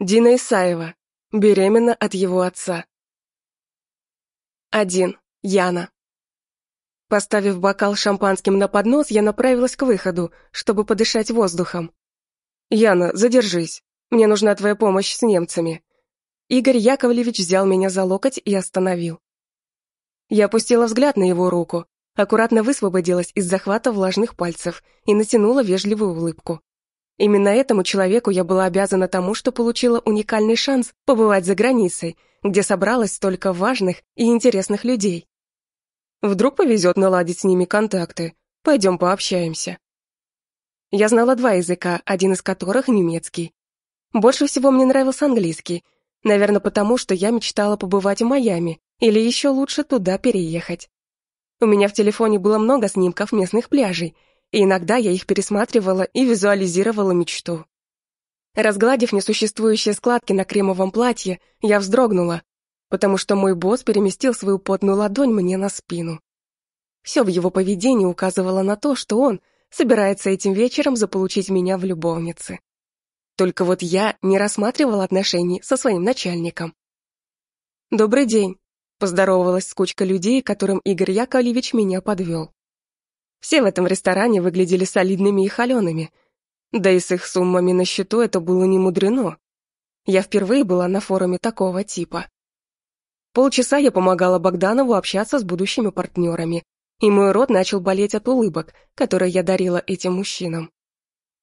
Дина Исаева. Беременна от его отца. Один. Яна. Поставив бокал шампанским на поднос, я направилась к выходу, чтобы подышать воздухом. «Яна, задержись. Мне нужна твоя помощь с немцами». Игорь Яковлевич взял меня за локоть и остановил. Я опустила взгляд на его руку, аккуратно высвободилась из захвата влажных пальцев и натянула вежливую улыбку. Именно этому человеку я была обязана тому, что получила уникальный шанс побывать за границей, где собралось столько важных и интересных людей. Вдруг повезет наладить с ними контакты. Пойдем пообщаемся. Я знала два языка, один из которых немецкий. Больше всего мне нравился английский, наверное, потому что я мечтала побывать в Майами или еще лучше туда переехать. У меня в телефоне было много снимков местных пляжей, и иногда я их пересматривала и визуализировала мечту. Разгладив несуществующие складки на кремовом платье, я вздрогнула, потому что мой босс переместил свою потную ладонь мне на спину. Все в его поведении указывало на то, что он собирается этим вечером заполучить меня в любовнице. Только вот я не рассматривала отношений со своим начальником. «Добрый день», — поздоровалась с кучкой людей, которым Игорь Яковлевич меня подвел. Все в этом ресторане выглядели солидными и холеными. Да и с их суммами на счету это было не мудрено. Я впервые была на форуме такого типа. Полчаса я помогала Богданову общаться с будущими партнерами, и мой рот начал болеть от улыбок, которые я дарила этим мужчинам.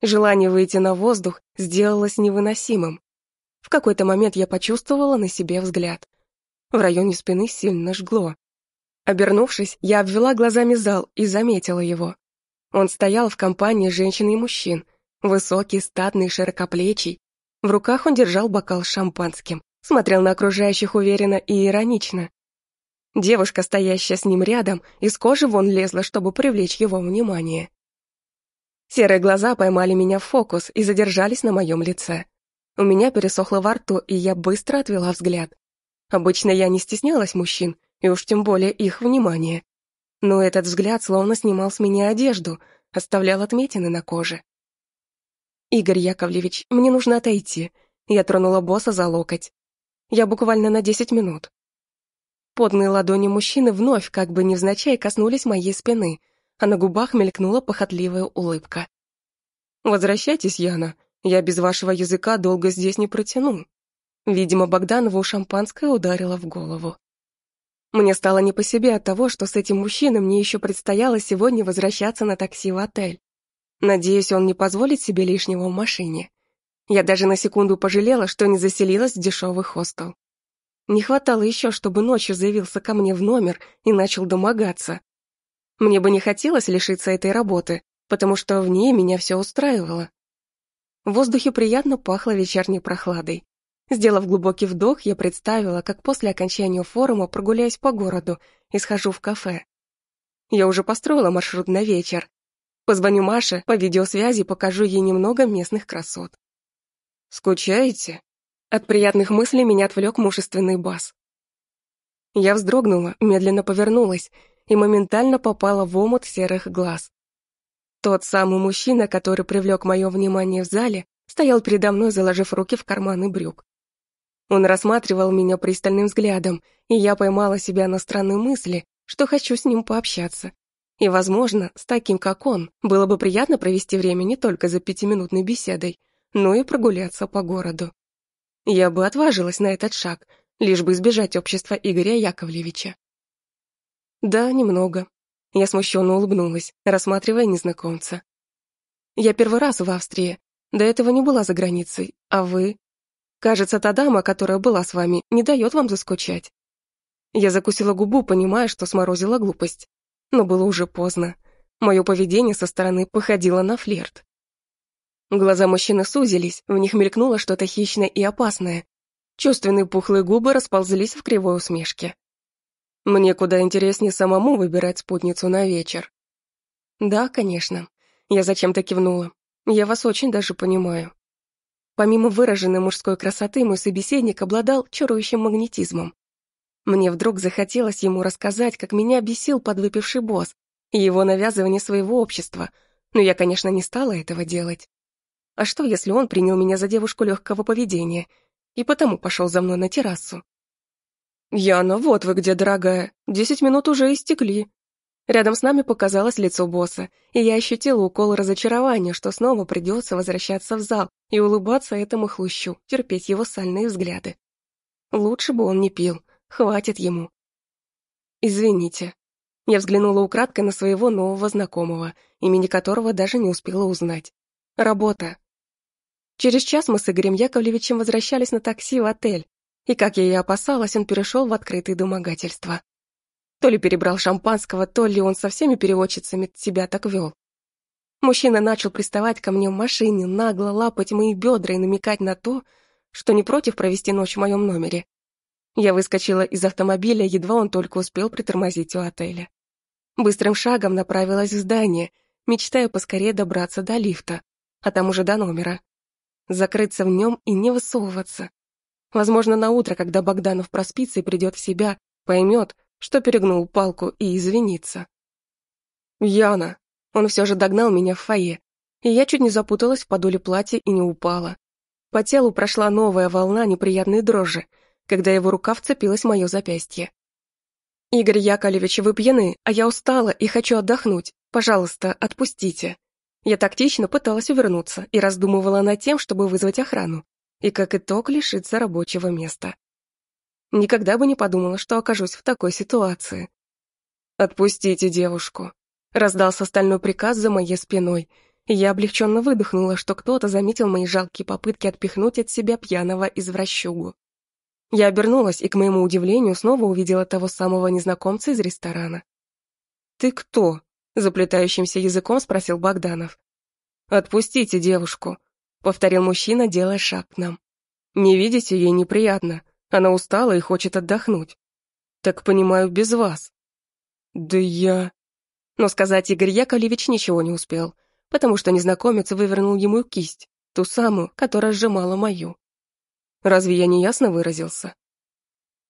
Желание выйти на воздух сделалось невыносимым. В какой-то момент я почувствовала на себе взгляд. В районе спины сильно жгло. Обернувшись, я обвела глазами зал и заметила его. Он стоял в компании женщин и мужчин, высокий, статный, широкоплечий. В руках он держал бокал с шампанским, смотрел на окружающих уверенно и иронично. Девушка, стоящая с ним рядом, из кожи вон лезла, чтобы привлечь его внимание. Серые глаза поймали меня в фокус и задержались на моем лице. У меня пересохло во рту, и я быстро отвела взгляд. Обычно я не стеснялась мужчин, и уж тем более их внимание. Но этот взгляд словно снимал с меня одежду, оставлял отметины на коже. «Игорь Яковлевич, мне нужно отойти». Я тронула босса за локоть. «Я буквально на десять минут». Подные ладони мужчины вновь, как бы невзначай, коснулись моей спины, а на губах мелькнула похотливая улыбка. «Возвращайтесь, Яна, я без вашего языка долго здесь не протяну». Видимо, Богданову шампанское ударило в голову. Мне стало не по себе от того, что с этим мужчиной мне еще предстояло сегодня возвращаться на такси в отель. Надеюсь, он не позволит себе лишнего в машине. Я даже на секунду пожалела, что не заселилась в дешевый хостел. Не хватало еще, чтобы ночью заявился ко мне в номер и начал домогаться. Мне бы не хотелось лишиться этой работы, потому что в ней меня все устраивало. В воздухе приятно пахло вечерней прохладой. Сделав глубокий вдох, я представила, как после окончания форума прогуляюсь по городу и схожу в кафе. Я уже построила маршрут на вечер. Позвоню Маше по видеосвязи покажу ей немного местных красот. «Скучаете?» От приятных мыслей меня отвлек мужественный бас. Я вздрогнула, медленно повернулась и моментально попала в омут серых глаз. Тот самый мужчина, который привлек мое внимание в зале, стоял передо мной, заложив руки в карманы брюк. Он рассматривал меня пристальным взглядом, и я поймала себя на странной мысли, что хочу с ним пообщаться. И, возможно, с таким, как он, было бы приятно провести время не только за пятиминутной беседой, но и прогуляться по городу. Я бы отважилась на этот шаг, лишь бы избежать общества Игоря Яковлевича. Да, немного. Я смущенно улыбнулась, рассматривая незнакомца. Я первый раз в Австрии, до этого не была за границей, а вы? Кажется, та дама, которая была с вами, не дает вам заскучать. Я закусила губу, понимая, что сморозила глупость. Но было уже поздно. Мое поведение со стороны походило на флирт. Глаза мужчины сузились, в них мелькнуло что-то хищное и опасное. Чувственные пухлые губы расползлись в кривой усмешке. Мне куда интереснее самому выбирать спутницу на вечер. Да, конечно. Я зачем-то кивнула. Я вас очень даже понимаю. Помимо выраженной мужской красоты, мой собеседник обладал чарующим магнетизмом. Мне вдруг захотелось ему рассказать, как меня бесил подвыпивший босс и его навязывание своего общества, но я, конечно, не стала этого делать. А что, если он принял меня за девушку легкого поведения и потому пошел за мной на террасу. «Яна, вот вы где, дорогая. Десять минут уже истекли». Рядом с нами показалось лицо босса, и я ощутила укол разочарования, что снова придется возвращаться в зал и улыбаться этому хлущу, терпеть его сальные взгляды. Лучше бы он не пил, хватит ему. «Извините». Я взглянула украдкой на своего нового знакомого, имени которого даже не успела узнать. «Работа». Через час мы с Игорем Яковлевичем возвращались на такси в отель, и, как я и опасалась, он перешел в открытые домогательства. То ли перебрал шампанского, то ли он со всеми переводчицами себя так вел. Мужчина начал приставать ко мне в машине, нагло лапать мои бедра и намекать на то, что не против провести ночь в моем номере. Я выскочила из автомобиля, едва он только успел притормозить у отеля. Быстрым шагом направилась в здание, мечтая поскорее добраться до лифта, а там уже до номера. Закрыться в нем и не высовываться. Возможно, на утро, когда Богданов проспится и придет в себя, поймет, что перегнул палку и извинится. Яна. Он все же догнал меня в фойе, и я чуть не запуталась в подоле платья и не упала. По телу прошла новая волна неприятной дрожи, когда его рука вцепилась в мое запястье. «Игорь Яковлевич, вы пьяны, а я устала и хочу отдохнуть. Пожалуйста, отпустите». Я тактично пыталась увернуться и раздумывала над тем, чтобы вызвать охрану и как итог лишиться рабочего места. Никогда бы не подумала, что окажусь в такой ситуации. «Отпустите девушку», — раздался стальной приказ за моей спиной, я облегченно выдохнула, что кто-то заметил мои жалкие попытки отпихнуть от себя пьяного извращугу. Я обернулась и, к моему удивлению, снова увидела того самого незнакомца из ресторана. «Ты кто?» — заплетающимся языком спросил Богданов. «Отпустите девушку», повторил мужчина, делая шаг к нам. Не видите, ей неприятно. Она устала и хочет отдохнуть. Так понимаю, без вас. Да я... Но сказать Игорь Яковлевич ничего не успел, потому что незнакомец вывернул ему кисть, ту самую, которая сжимала мою. Разве я не ясно выразился?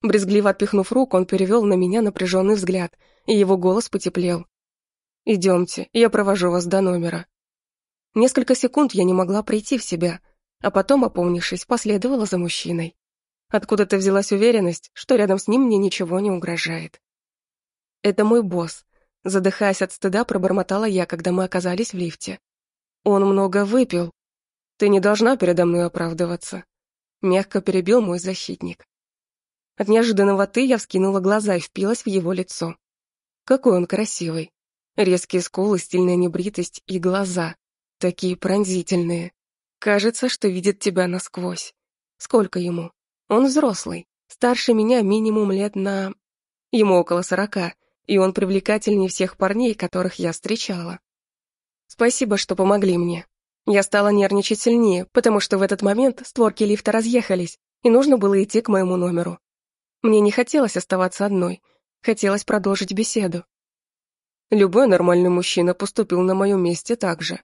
Брезгливо отпихнув руку, он перевел на меня напряженный взгляд, и его голос потеплел. «Идемте, я провожу вас до номера». Несколько секунд я не могла прийти в себя, а потом, опомнившись, последовала за мужчиной. Откуда-то взялась уверенность, что рядом с ним мне ничего не угрожает. «Это мой босс», — задыхаясь от стыда, пробормотала я, когда мы оказались в лифте. «Он много выпил. Ты не должна передо мной оправдываться», — мягко перебил мой защитник. От неожиданного «ты» я вскинула глаза и впилась в его лицо. Какой он красивый. Резкие скулы, стильная небритость и глаза. Такие пронзительные. Кажется, что видит тебя насквозь. Сколько ему? Он взрослый. Старше меня минимум лет на... Ему около сорока, и он привлекательнее всех парней, которых я встречала. Спасибо, что помогли мне. Я стала нервничать сильнее, потому что в этот момент створки лифта разъехались, и нужно было идти к моему номеру. Мне не хотелось оставаться одной, хотелось продолжить беседу. Любой нормальный мужчина поступил на моем месте так же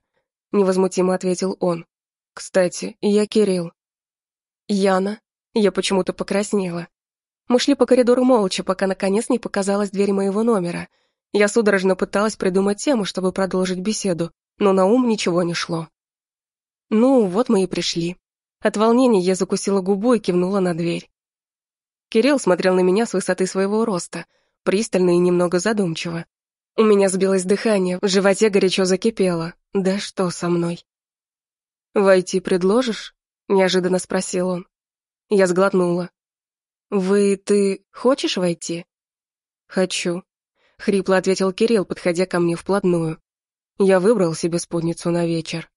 невозмутимо ответил он. Кстати, я Кирилл. Яна. Я почему-то покраснела. Мы шли по коридору молча, пока наконец не показалась дверь моего номера. Я судорожно пыталась придумать тему, чтобы продолжить беседу, но на ум ничего не шло. Ну, вот мы и пришли. От волнения я закусила губу и кивнула на дверь. Кирилл смотрел на меня с высоты своего роста, пристально и немного задумчиво. У меня сбилось дыхание, в животе горячо закипело. Да что со мной? «Войти предложишь?» — неожиданно спросил он. Я сглотнула. «Вы... ты хочешь войти?» «Хочу», — хрипло ответил Кирилл, подходя ко мне вплотную. Я выбрал себе спутницу на вечер.